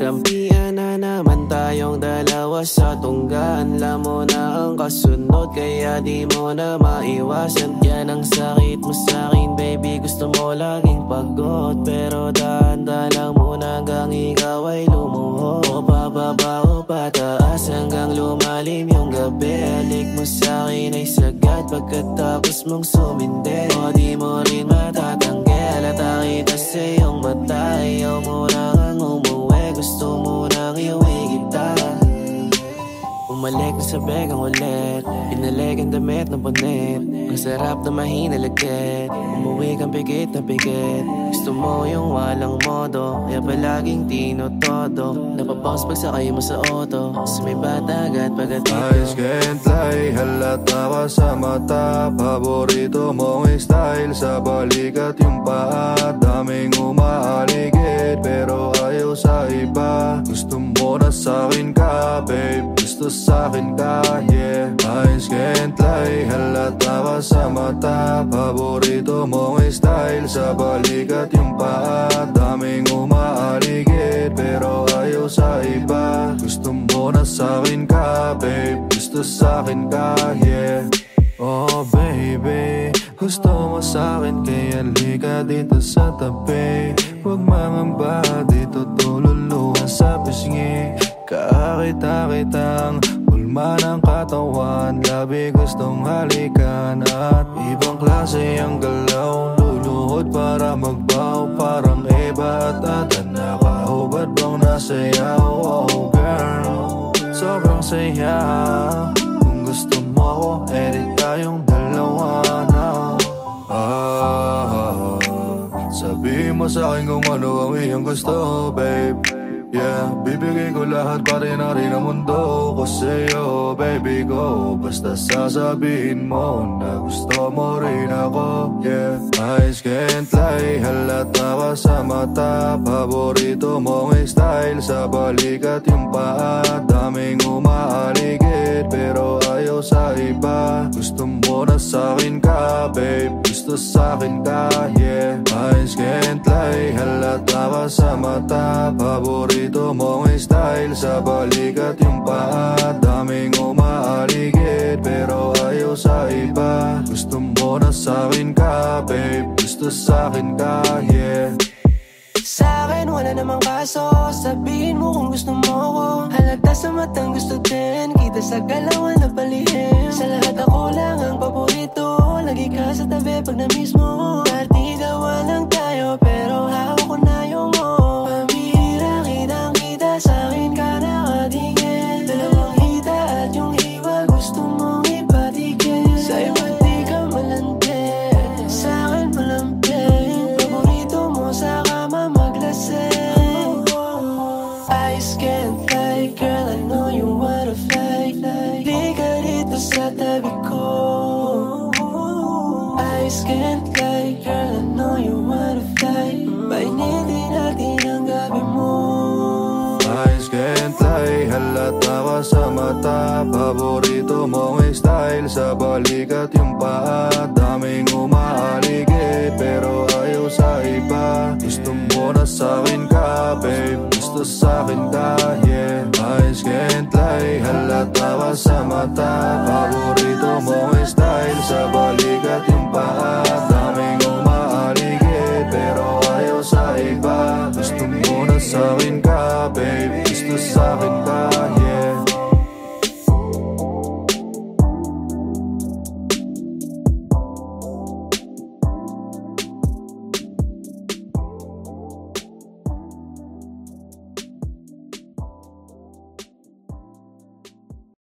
Nagkampian na naman tayong dalawa sa tunggaan Alam mo na ang kasunod kaya di mo na maiwasan. Yan ang sakit mo sa akin baby. Gusto mo laging pagod Pero dahan-dahan lang muna hanggang ikaw ay lumuho. O pababa o pataas hanggang lumalim yung gabi. Alik mo sa akin ay sagad pagkatapos mong sumindi. O di mo rin matatanggi Halata kita sa iyong mata sa begang ulit. Pinalik ang damit ng punit Ang sarap na mahina lagkit Umuwi kang pikit na pikit. Gusto mo yung walang modo. Kaya palaging tinotodo Napapost pag sakay mo sa auto. Sa may batagat Eyes pagkatito can't lie, halata ka sa mata. Paborito mong style. Sa balikat yung paa Daming umaaligid. Pero ayaw sa iba. Gusto mo na sa'kin ka babe, gusto sa'kin ka yeah. Eyes can't lie, halata ka sa mata Paborito mong style sa balikat yung paa. Daming umaaligid pero ayaw sa iba. Gusto mo na sa'kin ka babe, gusto sa'kin ka yeah. Oh baby, gusto mo sa'kin kaya lika dito sa tabi. Huwag mangamba Labi gustong halikan at ibang klase ang galaw. Luluhod para magbaw parang iba at atan Nakahubad bang nasayaw. Oh girl Sobrang saya. Kung gusto mo ako, edit tayong dalawa na. Ah, sabihin mo sa akin kung ano ang iyong gusto, babe Yeah, bibigay ko lahat pati na rin ang mundo ko sa'yo, baby ko. Basta sasabihin mo na gusto mo rin ako, yeah. Eyes can't lie, halata ka sa mata. Paborito mong style sa balikat yung paa. Daming umaaligid pero ayaw sa iba. Gusto mo na sa'kin ka, babe Gusto sa'kin ka, yeah. Eyes can't lie, halata sa mata. Paborito mong style. Sa balikat yung paa Daming umaaligid pero ayaw sa iba. Gusto mo na sa'kin ka, babe. Gusto sa'kin ka, yeah. Sa akin wala namang kaso. Sabihin mo kung gusto mo ko. Halata sa matang gusto din. Kita sa galawan na palihim. Sa lahat ako lang ang paborito. Lagi ka sa tabi pag na-miss mo sa tabi ko. Eyes can't lie Girl, I know you wanna fight Painitin natin ang gabi mo. Eyes can't lie, halata ka sa mata. Paborito mong style sa balikat yung paa. Daming umaaligid pero ayaw sa iba. Gusto mo na sa'kin ka babe, gusto sa'kin yeah Eyes can't lie, halata ka sa mata. Paborito mong style sa balikat yung paa Daming umaaligid pero ayaw sa iba Gusto mo na sa'kin ka babe, gusto sa'kin ka